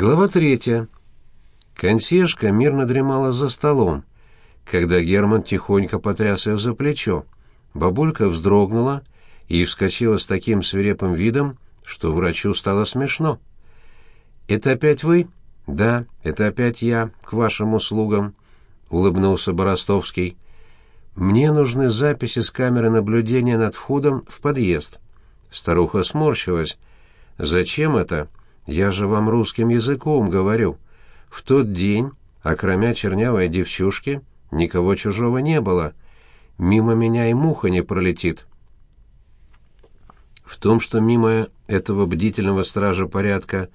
Глава третья. Консьержка мирно дремала за столом, когда Герман тихонько потряс ее за плечо. Бабулька вздрогнула и вскочила с таким свирепым видом, что врачу стало смешно. «Это опять вы?» «Да, это опять я, к вашим услугам», — улыбнулся Боростовский. «Мне нужны записи с камеры наблюдения над входом в подъезд». Старуха сморщилась. «Зачем это?» Я же вам русским языком говорю. В тот день, окромя чернявой девчушки, никого чужого не было. Мимо меня и муха не пролетит. В том, что мимо этого бдительного стража порядка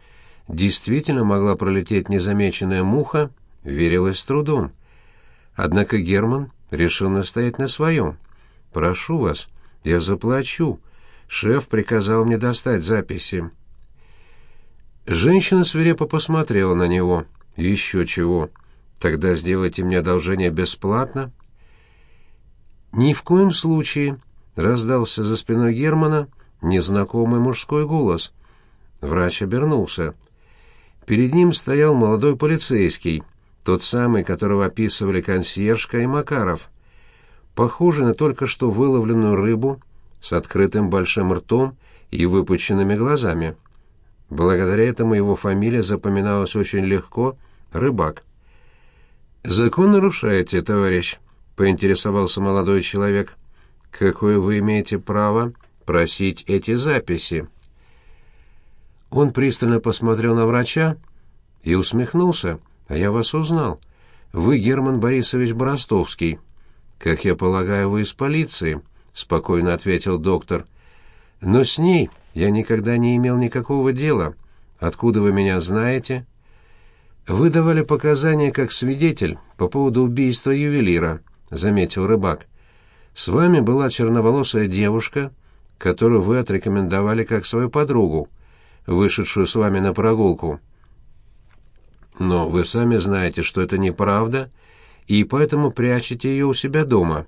действительно могла пролететь незамеченная муха, верилось с трудом. Однако Герман решил настоять на своем. «Прошу вас, я заплачу. Шеф приказал мне достать записи». Женщина свирепо посмотрела на него. «Еще чего. Тогда сделайте мне одолжение бесплатно». «Ни в коем случае», — раздался за спиной Германа незнакомый мужской голос. Врач обернулся. Перед ним стоял молодой полицейский, тот самый, которого описывали консьержка и Макаров. Похожий на только что выловленную рыбу с открытым большим ртом и выпученными глазами. Благодаря этому его фамилия запоминалась очень легко — Рыбак. «Закон нарушаете, товарищ», — поинтересовался молодой человек. «Какое вы имеете право просить эти записи?» Он пристально посмотрел на врача и усмехнулся. «А я вас узнал. Вы Герман Борисович Боростовский. Как я полагаю, вы из полиции», — спокойно ответил доктор. «Но с ней я никогда не имел никакого дела. Откуда вы меня знаете? Вы давали показания как свидетель по поводу убийства ювелира, заметил рыбак. С вами была черноволосая девушка, которую вы отрекомендовали как свою подругу, вышедшую с вами на прогулку. Но вы сами знаете, что это неправда, и поэтому прячете ее у себя дома.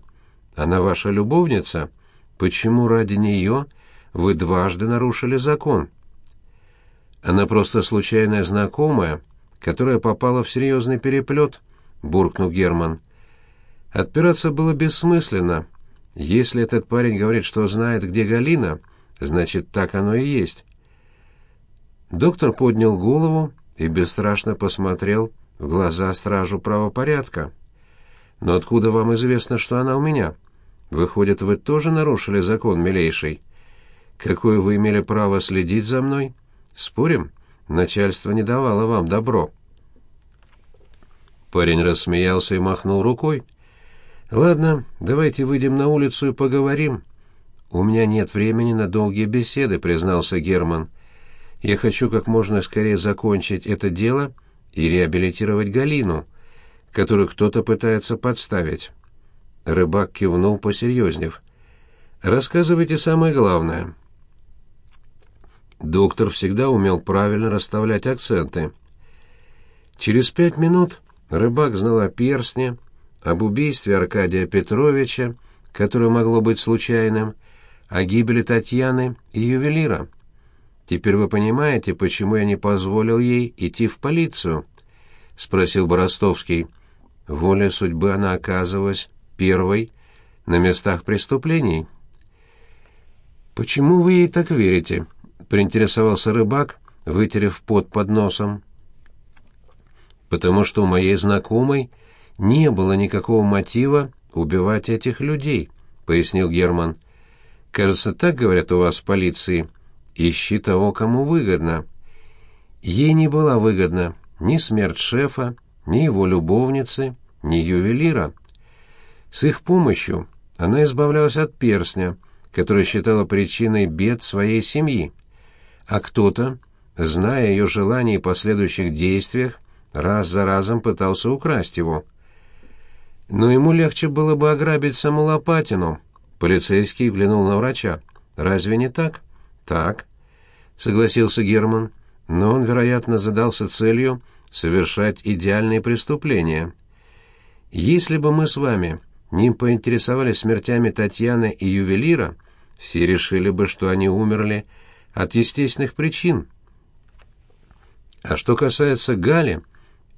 Она ваша любовница. Почему ради нее вы дважды нарушили закон. Она просто случайная знакомая, которая попала в серьезный переплет, буркнул Герман. Отпираться было бессмысленно. Если этот парень говорит, что знает, где Галина, значит, так оно и есть. Доктор поднял голову и бесстрашно посмотрел в глаза стражу правопорядка. «Но откуда вам известно, что она у меня? Выходит, вы тоже нарушили закон, милейший?» Какое вы имели право следить за мной? Спорим, начальство не давало вам добро. Парень рассмеялся и махнул рукой. Ладно, давайте выйдем на улицу и поговорим. У меня нет времени на долгие беседы, признался Герман. Я хочу как можно скорее закончить это дело и реабилитировать Галину, которую кто-то пытается подставить. Рыбак кивнул, посерьезнев. «Рассказывайте самое главное». Доктор всегда умел правильно расставлять акценты. Через пять минут рыбак знал о перстне, об убийстве Аркадия Петровича, которое могло быть случайным, о гибели Татьяны и ювелира. Теперь вы понимаете, почему я не позволил ей идти в полицию? — спросил Боростовский. Воля судьбы она оказывалась первой на местах преступлений. «Почему вы ей так верите?» — поинтересовался рыбак, вытерев пот под носом. «Потому что у моей знакомой не было никакого мотива убивать этих людей», — пояснил Герман. «Кажется, так говорят у вас в полиции. Ищи того, кому выгодно». Ей не была выгодна ни смерть шефа, ни его любовницы, ни ювелира. С их помощью она избавлялась от перстня, который считала причиной бед своей семьи а кто-то, зная ее желания и последующих действиях, раз за разом пытался украсть его. Но ему легче было бы ограбить саму Лопатину. Полицейский взглянул на врача. «Разве не так?» «Так», — согласился Герман, но он, вероятно, задался целью совершать идеальные преступления. «Если бы мы с вами не поинтересовались смертями Татьяны и ювелира, все решили бы, что они умерли от естественных причин. А что касается Гали,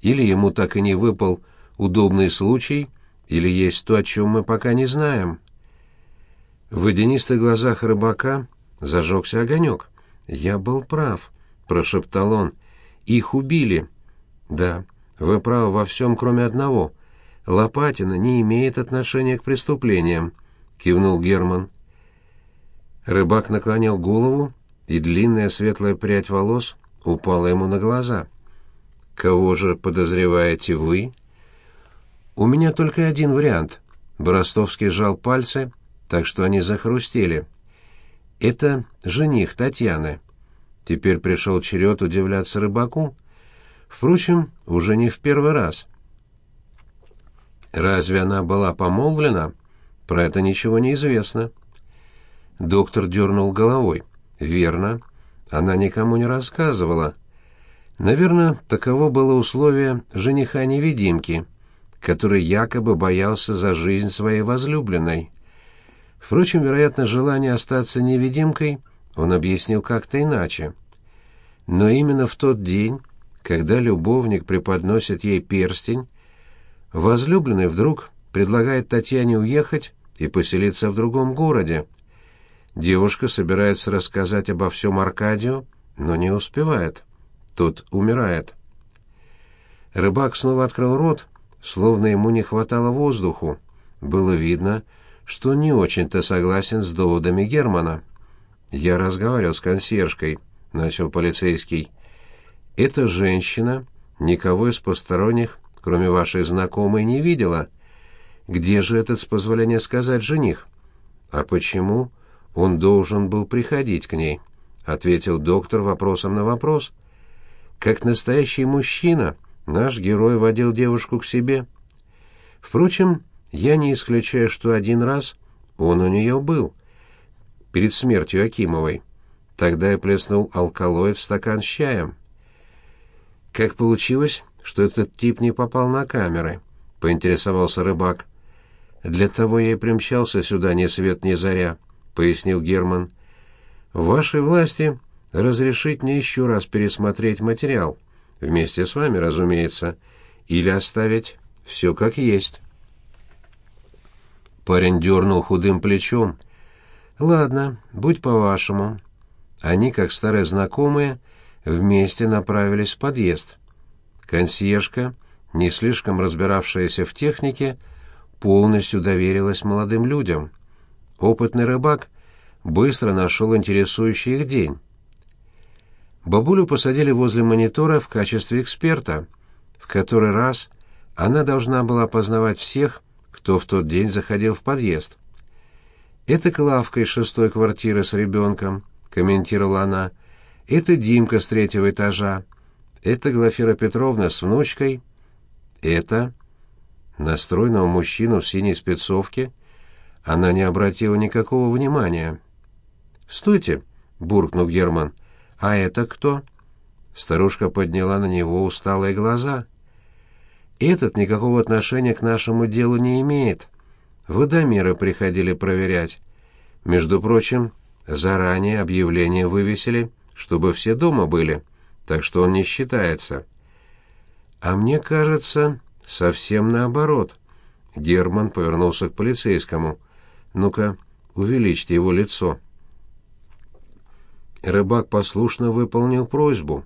или ему так и не выпал удобный случай, или есть то, о чем мы пока не знаем. В водянистых глазах рыбака зажегся огонек. «Я был прав», — прошептал он. «Их убили». «Да, вы правы во всем, кроме одного. Лопатина не имеет отношения к преступлениям», — кивнул Герман. Рыбак наклонил голову, и длинная светлая прядь волос упала ему на глаза. «Кого же подозреваете вы?» «У меня только один вариант». Боростовский сжал пальцы, так что они захрустели. «Это жених Татьяны». Теперь пришел черед удивляться рыбаку. Впрочем, уже не в первый раз. Разве она была помолвлена? Про это ничего не известно. Доктор дернул головой. Верно. Она никому не рассказывала. Наверное, таково было условие жениха-невидимки, который якобы боялся за жизнь своей возлюбленной. Впрочем, вероятно, желание остаться невидимкой он объяснил как-то иначе. Но именно в тот день, когда любовник преподносит ей перстень, возлюбленный вдруг предлагает Татьяне уехать и поселиться в другом городе. Девушка собирается рассказать обо всем Аркадию, но не успевает. Тот умирает. Рыбак снова открыл рот, словно ему не хватало воздуху. Было видно, что не очень-то согласен с доводами Германа. «Я разговаривал с консьержкой», — начал полицейский. «Эта женщина никого из посторонних, кроме вашей знакомой, не видела. Где же этот, с позволения сказать, жених? А почему он должен был приходить к ней?» — ответил доктор вопросом на вопрос. «Как настоящий мужчина, наш герой водил девушку к себе. Впрочем, я не исключаю, что один раз он у нее был, перед смертью Акимовой. Тогда я плеснул алкалоид в стакан с чаем. Как получилось, что этот тип не попал на камеры? Поинтересовался рыбак. Для того я и примчался сюда ни свет ни заря, пояснил Герман. В вашей власти разрешить мне еще раз пересмотреть материал, вместе с вами, разумеется, или оставить все как есть. Парень дернул худым плечом. «Ладно, будь по-вашему». Они, как старые знакомые, вместе направились в подъезд. Консьержка, не слишком разбиравшаяся в технике, полностью доверилась молодым людям. Опытный рыбак быстро нашел интересующий их день. Бабулю посадили возле монитора в качестве эксперта. В который раз она должна была познавать всех, кто в тот день заходил в подъезд. «Это Клавка из шестой квартиры с ребенком», — комментировала она. «Это Димка с третьего этажа. Это Глафира Петровна с внучкой. Это...» Настроенного мужчину в синей спецовке она не обратила никакого внимания. «Стойте!» — буркнул Герман. «А это кто?» Старушка подняла на него усталые глаза — этот никакого отношения к нашему делу не имеет. Водомеры приходили проверять. Между прочим, заранее объявление вывесили, чтобы все дома были, так что он не считается. А мне кажется, совсем наоборот. Герман повернулся к полицейскому. Ну-ка, увеличьте его лицо. Рыбак послушно выполнил просьбу.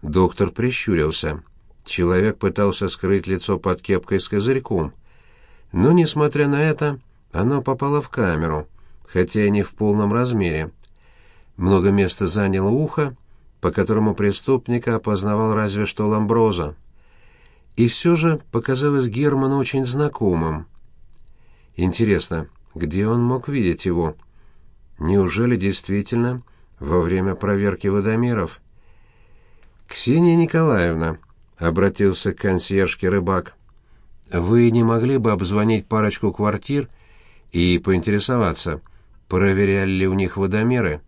Доктор прищурился. Человек пытался скрыть лицо под кепкой с козырьком. Но, несмотря на это, оно попало в камеру, хотя и не в полном размере. Много места заняло ухо, по которому преступника опознавал разве что Ламброза. И все же показалось Герману очень знакомым. Интересно, где он мог видеть его? Неужели действительно во время проверки водомеров? «Ксения Николаевна», — обратился к консьержке рыбак. «Вы не могли бы обзвонить парочку квартир и поинтересоваться, проверяли ли у них водомеры?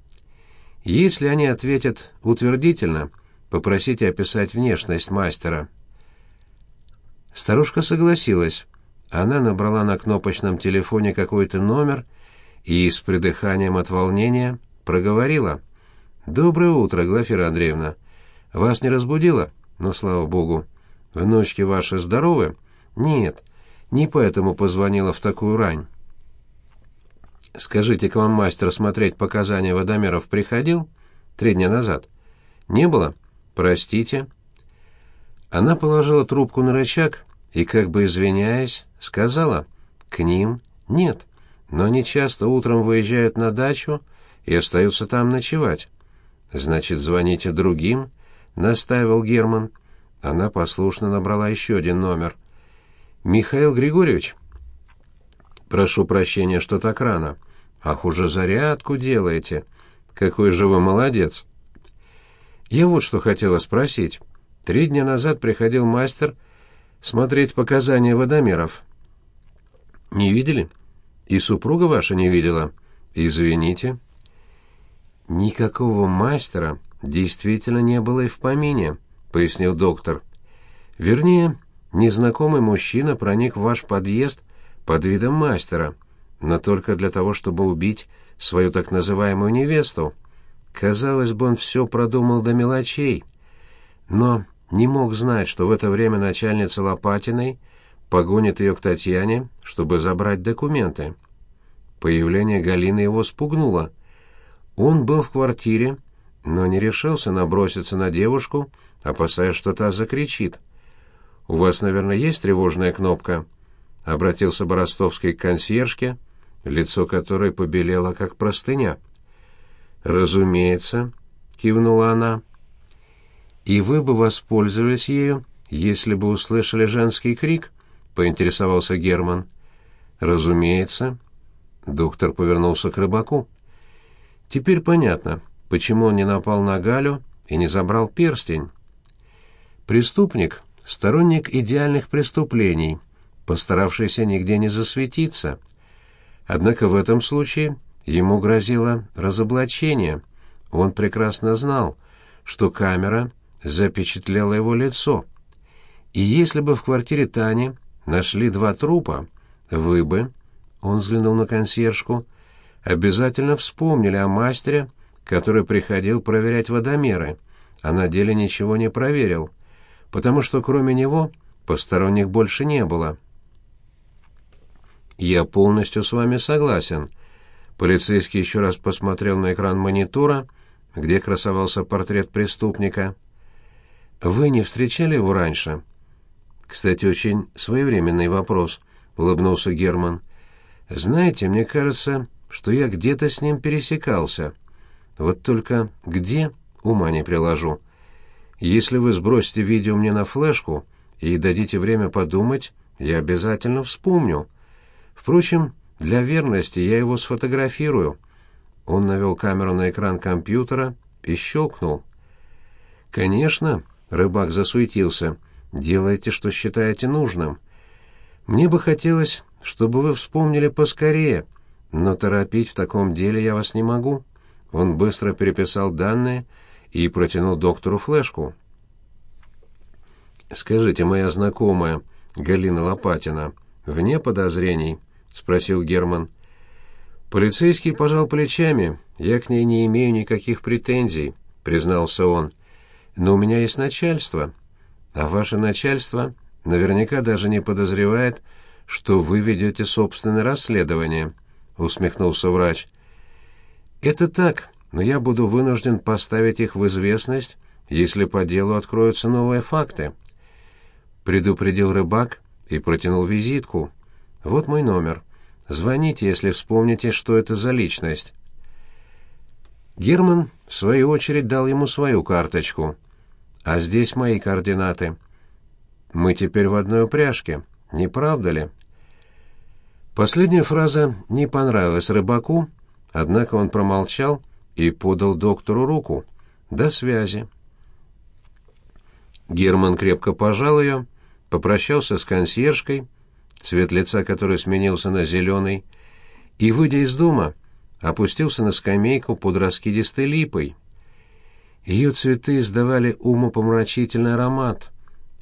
Если они ответят утвердительно, попросите описать внешность мастера». Старушка согласилась. Она набрала на кнопочном телефоне какой-то номер и с придыханием от волнения проговорила. «Доброе утро, Глафира Андреевна. Вас не разбудило? Ну, слава богу. Внучки ваши здоровы? Нет, не поэтому позвонила в такую рань. Скажите, к вам мастер смотреть показания водомеров приходил? Три дня назад. Не было? Простите. Она положила трубку на рычаг и, как бы извиняясь, сказала, «К ним нет, но они часто утром выезжают на дачу и остаются там ночевать». «Значит, звоните другим?» — настаивал Герман. Она послушно набрала еще один номер. «Михаил Григорьевич?» «Прошу прощения, что так рано. Ах, уже зарядку делаете. Какой же вы молодец!» «Я вот что хотела спросить. Три дня назад приходил мастер смотреть показания водомеров. Не видели? И супруга ваша не видела? Извините». «Никакого мастера действительно не было и в помине», — пояснил доктор. «Вернее, незнакомый мужчина проник в ваш подъезд под видом мастера, но только для того, чтобы убить свою так называемую невесту. Казалось бы, он все продумал до мелочей, но не мог знать, что в это время начальница Лопатиной погонит ее к Татьяне, чтобы забрать документы. Появление Галины его спугнуло. Он был в квартире, но не решился наброситься на девушку, опасаясь, что та закричит. «У вас, наверное, есть тревожная кнопка?» — обратился Боростовский к консьержке, лицо которой побелело, как простыня. «Разумеется», — кивнула она. «И вы бы воспользовались ею, если бы услышали женский крик?» — поинтересовался Герман. «Разумеется». Доктор повернулся к рыбаку. Теперь понятно, почему он не напал на Галю и не забрал перстень. Преступник — сторонник идеальных преступлений, постаравшийся нигде не засветиться. Однако в этом случае ему грозило разоблачение. Он прекрасно знал, что камера запечатлела его лицо. И если бы в квартире Тани нашли два трупа, вы бы, он взглянул на консьержку, обязательно вспомнили о мастере, который приходил проверять водомеры, а на деле ничего не проверил, потому что кроме него посторонних больше не было. «Я полностью с вами согласен», Полицейский еще раз посмотрел на экран монитора, где красовался портрет преступника. «Вы не встречали его раньше?» «Кстати, очень своевременный вопрос», — улыбнулся Герман. «Знаете, мне кажется, что я где-то с ним пересекался. Вот только где, ума не приложу. Если вы сбросите видео мне на флешку и дадите время подумать, я обязательно вспомню. Впрочем, для верности я его сфотографирую. Он навел камеру на экран компьютера и щелкнул. Конечно, рыбак засуетился. Делайте, что считаете нужным. Мне бы хотелось, чтобы вы вспомнили поскорее, но торопить в таком деле я вас не могу. Он быстро переписал данные и протянул доктору флешку. Скажите, моя знакомая Галина Лопатина, вне подозрений, спросил Герман. Полицейский пожал плечами. Я к ней не имею никаких претензий, признался он. Но у меня есть начальство, а ваше начальство наверняка даже не подозревает, что вы ведете собственное расследование, усмехнулся врач. Это так, но я буду вынужден поставить их в известность, если по делу откроются новые факты. Предупредил рыбак и протянул визитку. Вот мой номер. Звоните, если вспомните, что это за личность. Герман, в свою очередь, дал ему свою карточку. А здесь мои координаты. Мы теперь в одной упряжке, не правда ли? Последняя фраза не понравилась рыбаку, однако он промолчал и подал доктору руку. До связи. Герман крепко пожал ее, попрощался с консьержкой цвет лица которой сменился на зеленый, и, выйдя из дома, опустился на скамейку под раскидистой липой. Ее цветы издавали умопомрачительный аромат,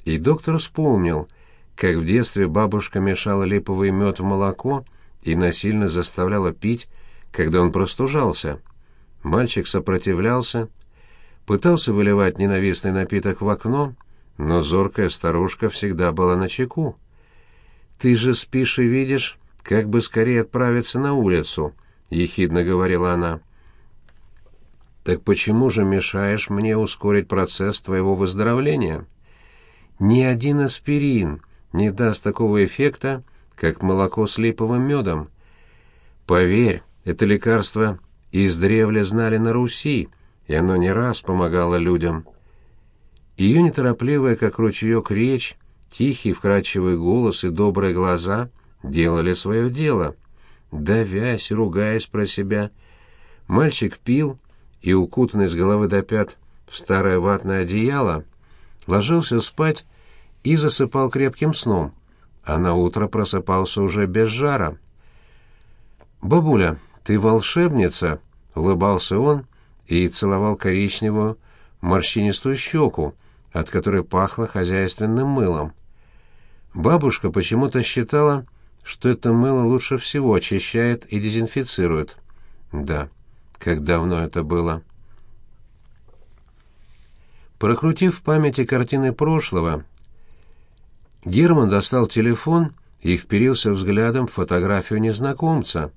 и доктор вспомнил, как в детстве бабушка мешала липовый мед в молоко и насильно заставляла пить, когда он простужался. Мальчик сопротивлялся. пытался выливать ненавистный напиток в окно, но зоркая старушка всегда была на чеку. «Ты же спишь и видишь, как бы скорее отправиться на улицу», — ехидно говорила она. «Так почему же мешаешь мне ускорить процесс твоего выздоровления? Ни один аспирин не даст такого эффекта, как молоко с липовым медом. Поверь, это лекарство издревле знали на Руси, и оно не раз помогало людям». Ее неторопливая, как ручеек, речь, тихий вкрадчивый голос и добрые глаза делали свое дело. Давясь, ругаясь про себя, мальчик пил и, укутанный с головы до пят в старое ватное одеяло, ложился спать и засыпал крепким сном, а на утро просыпался уже без жара. «Бабуля, ты волшебница!» — улыбался он и целовал коричневую морщинистую щеку, от которой пахло хозяйственным мылом. Бабушка почему-то считала, что это мыло лучше всего очищает и дезинфицирует. Да, как давно это было. Прокрутив в памяти картины прошлого, Герман достал телефон и вперился взглядом в фотографию незнакомца.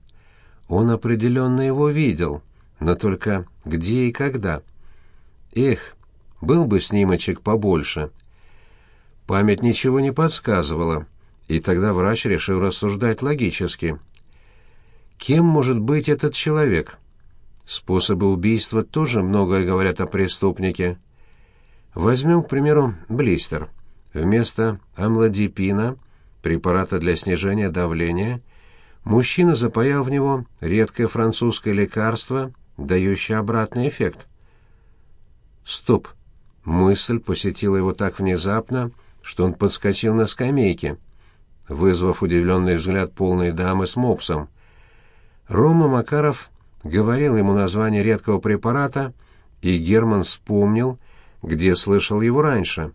Он определенно его видел, но только где и когда. Эх, был бы снимочек побольше. Память ничего не подсказывала, и тогда врач решил рассуждать логически. Кем может быть этот человек? Способы убийства тоже многое говорят о преступнике. Возьмем, к примеру, блистер. Вместо амлодипина, препарата для снижения давления, мужчина запаял в него редкое французское лекарство, дающее обратный эффект. Стоп. Мысль посетила его так внезапно, что он подскочил на скамейке, вызвав удивленный взгляд полной дамы с мопсом. Рома Макаров говорил ему название редкого препарата, и Герман вспомнил, где слышал его раньше.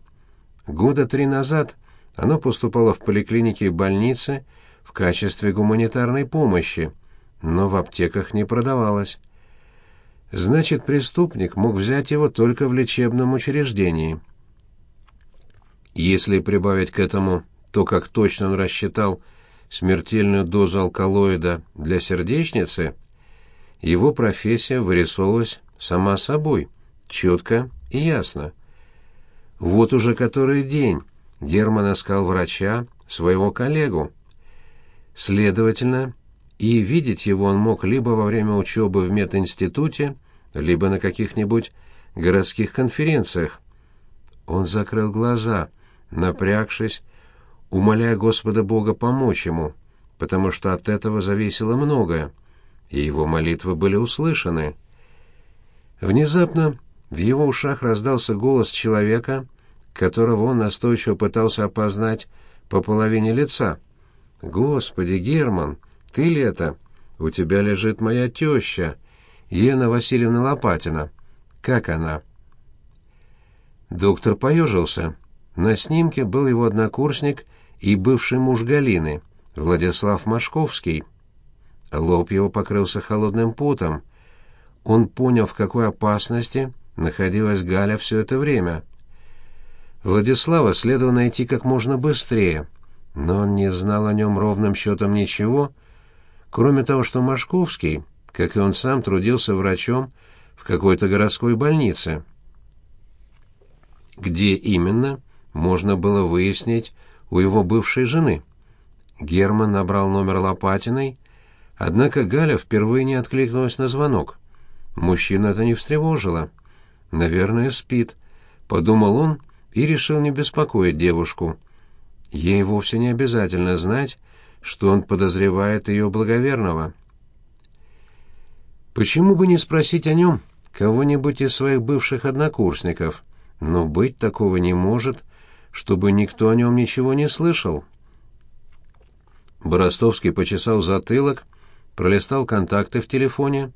Года три назад оно поступало в поликлинике и больнице в качестве гуманитарной помощи, но в аптеках не продавалось. Значит, преступник мог взять его только в лечебном учреждении. Если прибавить к этому то, как точно он рассчитал смертельную дозу алкалоида для сердечницы, его профессия вырисовывалась сама собой, четко и ясно. Вот уже который день Герман искал врача, своего коллегу. Следовательно, и видеть его он мог либо во время учебы в мединституте, либо на каких-нибудь городских конференциях. Он закрыл глаза, напрягшись, умоляя Господа Бога помочь ему, потому что от этого зависело многое, и его молитвы были услышаны. Внезапно в его ушах раздался голос человека, которого он настойчиво пытался опознать по половине лица. «Господи, Герман, ты ли это? У тебя лежит моя теща, Ена Васильевна Лопатина. Как она?» Доктор поежился. На снимке был его однокурсник и бывший муж Галины, Владислав Машковский. Лоб его покрылся холодным потом. Он понял, в какой опасности находилась Галя все это время. Владислава следовало найти как можно быстрее, но он не знал о нем ровным счетом ничего, кроме того, что Машковский как и он сам, трудился врачом в какой-то городской больнице. Где именно, можно было выяснить у его бывшей жены. Герман набрал номер Лопатиной, однако Галя впервые не откликнулась на звонок. Мужчина это не встревожило. «Наверное, спит», — подумал он и решил не беспокоить девушку. Ей вовсе не обязательно знать, что он подозревает ее благоверного. Почему бы не спросить о нем кого-нибудь из своих бывших однокурсников? Но быть такого не может, чтобы никто о нем ничего не слышал. Боростовский почесал затылок, пролистал контакты в телефоне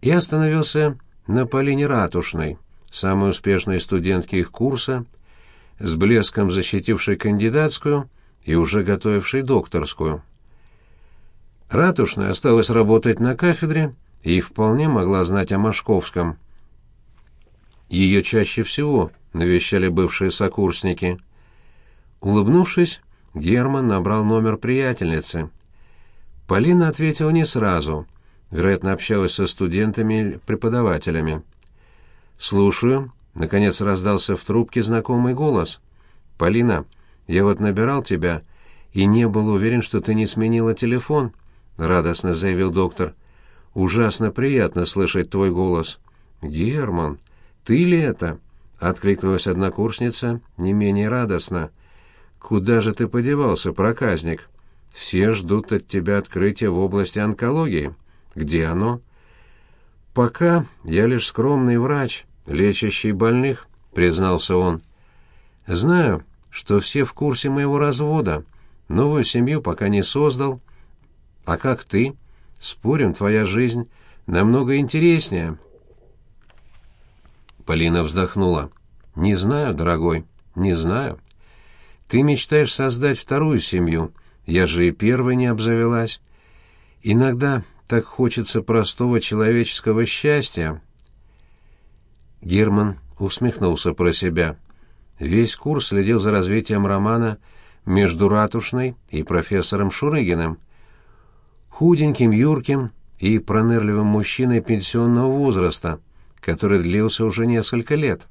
и остановился на Полине Ратушной, самой успешной студентке их курса, с блеском защитившей кандидатскую и уже готовившей докторскую. Ратушная осталась работать на кафедре, и вполне могла знать о Машковском. Ее чаще всего навещали бывшие сокурсники. Улыбнувшись, Герман набрал номер приятельницы. Полина ответила не сразу. Вероятно, общалась со студентами или преподавателями. «Слушаю», — наконец раздался в трубке знакомый голос. «Полина, я вот набирал тебя и не был уверен, что ты не сменила телефон», — радостно заявил доктор. «Ужасно приятно слышать твой голос». «Герман, ты ли это?» — откликнулась однокурсница не менее радостно. «Куда же ты подевался, проказник? Все ждут от тебя открытия в области онкологии. Где оно?» «Пока я лишь скромный врач, лечащий больных», — признался он. «Знаю, что все в курсе моего развода. Новую семью пока не создал. А как ты? Спорим, твоя жизнь намного интереснее». Полина вздохнула. «Не знаю, дорогой, не знаю. Ты мечтаешь создать вторую семью. Я же и первой не обзавелась. Иногда так хочется простого человеческого счастья». Герман усмехнулся про себя. Весь курс следил за развитием романа между Ратушной и профессором Шурыгиным. Худеньким, юрким и пронырливым мужчиной пенсионного возраста, который длился уже несколько лет.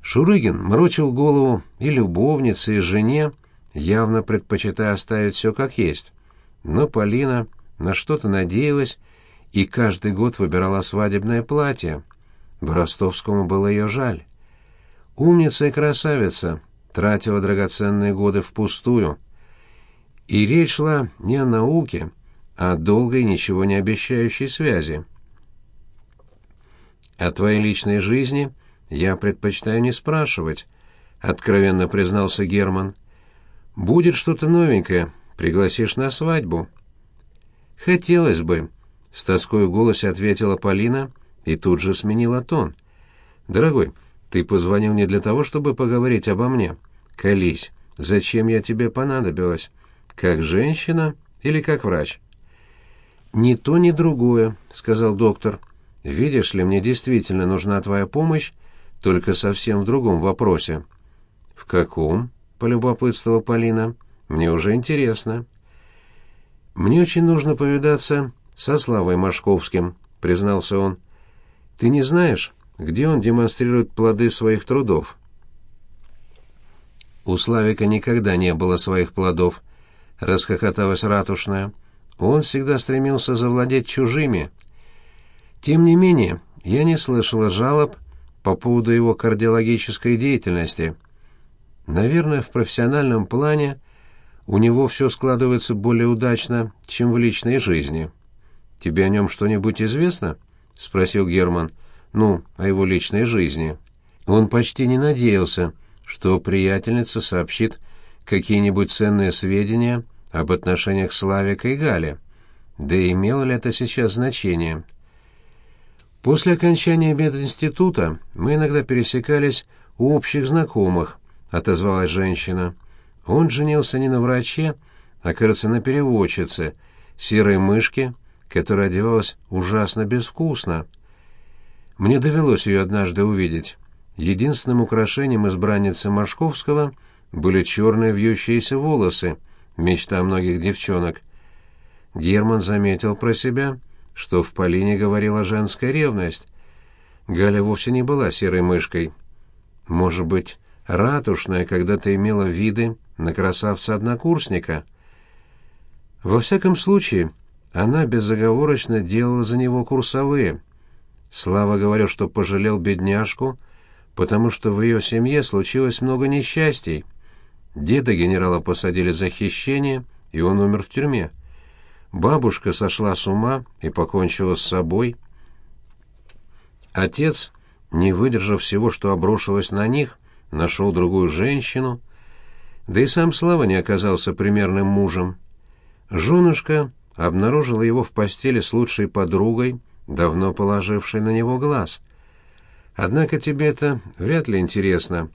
Шурыгин морочил голову и любовнице, и жене, явно предпочитая оставить все как есть. Но Полина на что-то надеялась и каждый год выбирала свадебное платье. Боростовскому было ее жаль. Умница и красавица тратила драгоценные годы впустую. И речь шла не о науке, а о долгой, ничего не обещающей связи. О твоей личной жизни — «Я предпочитаю не спрашивать», — откровенно признался Герман. «Будет что-то новенькое, пригласишь на свадьбу». «Хотелось бы», — с тоской в голосе ответила Полина и тут же сменила тон. «Дорогой, ты позвонил не для того, чтобы поговорить обо мне. Колись, зачем я тебе понадобилась? Как женщина или как врач?» «Ни то, ни другое», — сказал доктор. «Видишь ли, мне действительно нужна твоя помощь, только совсем в другом вопросе. «В каком?» — полюбопытствовала Полина. «Мне уже интересно». «Мне очень нужно повидаться со Славой Машковским», — признался он. «Ты не знаешь, где он демонстрирует плоды своих трудов?» «У Славика никогда не было своих плодов», — расхохоталась ратушная. «Он всегда стремился завладеть чужими. Тем не менее, я не слышала жалоб по поводу его кардиологической деятельности. Наверное, в профессиональном плане у него все складывается более удачно, чем в личной жизни. «Тебе о нем что-нибудь известно?» — спросил Герман. «Ну, о его личной жизни». Он почти не надеялся, что приятельница сообщит какие-нибудь ценные сведения об отношениях Славика и Гали. Да и имело ли это сейчас значение? После окончания мединститута мы иногда пересекались у общих знакомых, отозвалась женщина. Он женился не на враче, а, кажется, на переводчице, серой мышке, которая одевалась ужасно безвкусно. Мне довелось ее однажды увидеть. Единственным украшением избранницы Машковского были черные вьющиеся волосы, мечта многих девчонок. Герман заметил про себя — что в Полине говорила женская ревность. Галя вовсе не была серой мышкой. Может быть, ратушная когда-то имела виды на красавца-однокурсника. Во всяком случае, она безоговорочно делала за него курсовые. Слава говорил, что пожалел бедняжку, потому что в ее семье случилось много несчастий. Деда генерала посадили за хищение, и он умер в тюрьме. Бабушка сошла с ума и покончила с собой. Отец, не выдержав всего, что обрушилось на них, нашел другую женщину, да и сам Слава не оказался примерным мужем. Женушка обнаружила его в постели с лучшей подругой, давно положившей на него глаз. Однако тебе это вряд ли интересно.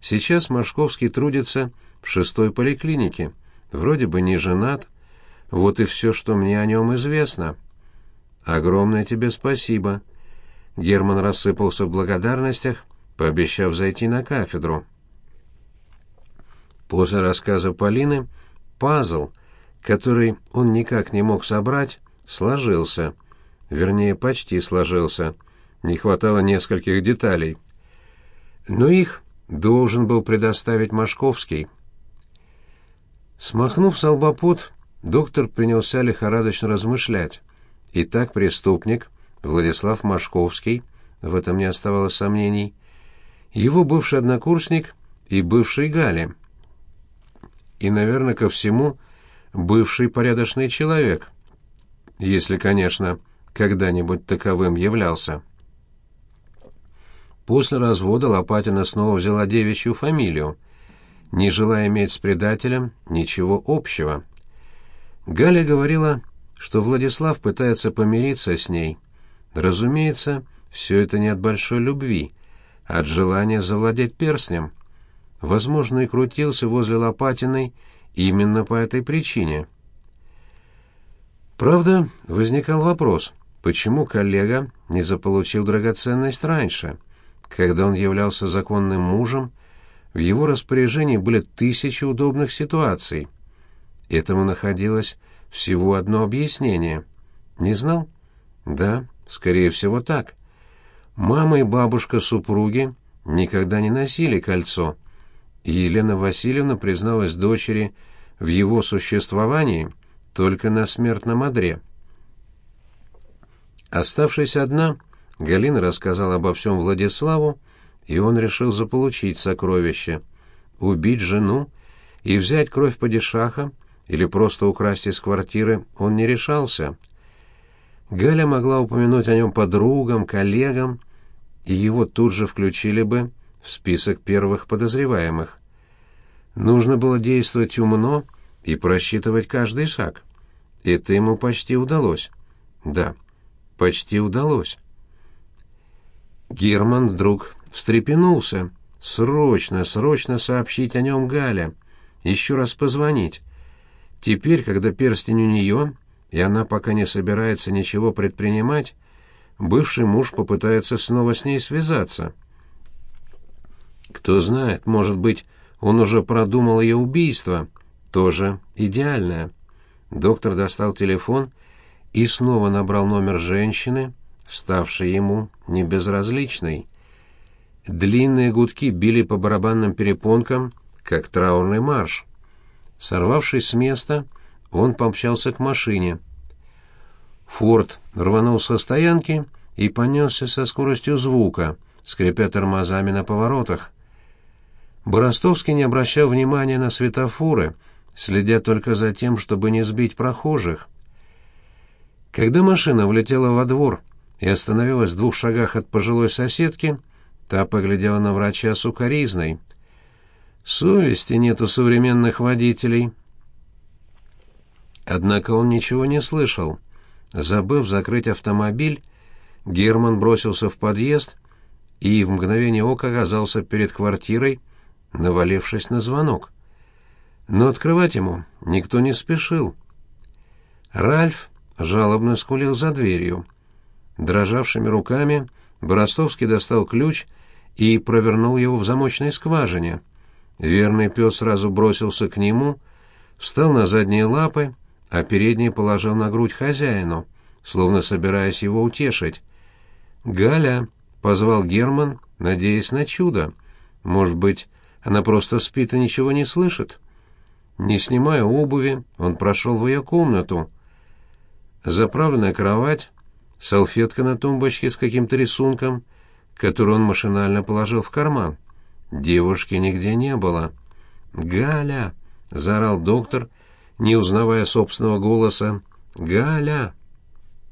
Сейчас Машковский трудится в шестой поликлинике, вроде бы не женат, вот и все, что мне о нем известно. Огромное тебе спасибо. Герман рассыпался в благодарностях, пообещав зайти на кафедру. После рассказа Полины пазл, который он никак не мог собрать, сложился. Вернее, почти сложился. Не хватало нескольких деталей. Но их должен был предоставить Машковский. Смахнув с доктор принялся лихорадочно размышлять. Итак, преступник, Владислав Машковский, в этом не оставалось сомнений, его бывший однокурсник и бывший Галя. И, наверное, ко всему, бывший порядочный человек, если, конечно, когда-нибудь таковым являлся. После развода Лопатина снова взяла девичью фамилию, не желая иметь с предателем ничего общего. Галя говорила, что Владислав пытается помириться с ней. Разумеется, все это не от большой любви, от желания завладеть перстнем. Возможно, и крутился возле Лопатиной именно по этой причине. Правда, возникал вопрос, почему коллега не заполучил драгоценность раньше, когда он являлся законным мужем, в его распоряжении были тысячи удобных ситуаций. Этому находилось всего одно объяснение. Не знал? Да, скорее всего так. Мама и бабушка супруги никогда не носили кольцо, и Елена Васильевна призналась дочери в его существовании только на смертном одре. Оставшись одна, Галина рассказала обо всем Владиславу, и он решил заполучить сокровище, убить жену и взять кровь падишаха или просто украсть из квартиры он не решался. Галя могла упомянуть о нем подругам, коллегам, и его тут же включили бы в список первых подозреваемых. Нужно было действовать умно и просчитывать каждый шаг. Это ему почти удалось. Да, почти удалось. Герман вдруг встрепенулся. Срочно, срочно сообщить о нем Гале. Еще раз позвонить. Теперь, когда перстень у нее, и она пока не собирается ничего предпринимать, бывший муж попытается снова с ней связаться. Кто знает, может быть, он уже продумал ее убийство, тоже идеальное. Доктор достал телефон и снова набрал номер женщины, ставшей ему небезразличной. Длинные гудки били по барабанным перепонкам, как траурный марш. Сорвавшись с места, он помчался к машине. Форд рванул со стоянки и понесся со скоростью звука, скрипя тормозами на поворотах. Боростовский не обращал внимания на светофоры, следя только за тем, чтобы не сбить прохожих. Когда машина влетела во двор и остановилась в двух шагах от пожилой соседки, Та поглядела на врача сукоризной. Совести нет у современных водителей. Однако он ничего не слышал. Забыв закрыть автомобиль, Герман бросился в подъезд и в мгновение ока оказался перед квартирой, навалившись на звонок. Но открывать ему никто не спешил. Ральф жалобно скулил за дверью. Дрожавшими руками Боростовский достал ключ и провернул его в замочной скважине. Верный пес сразу бросился к нему, встал на задние лапы, а передние положил на грудь хозяину, словно собираясь его утешить. «Галя!» — позвал Герман, надеясь на чудо. «Может быть, она просто спит и ничего не слышит?» Не снимая обуви, он прошел в ее комнату. Заправленная кровать, салфетка на тумбочке с каким-то рисунком — которую он машинально положил в карман. Девушки нигде не было. «Галя!» — заорал доктор, не узнавая собственного голоса. «Галя!»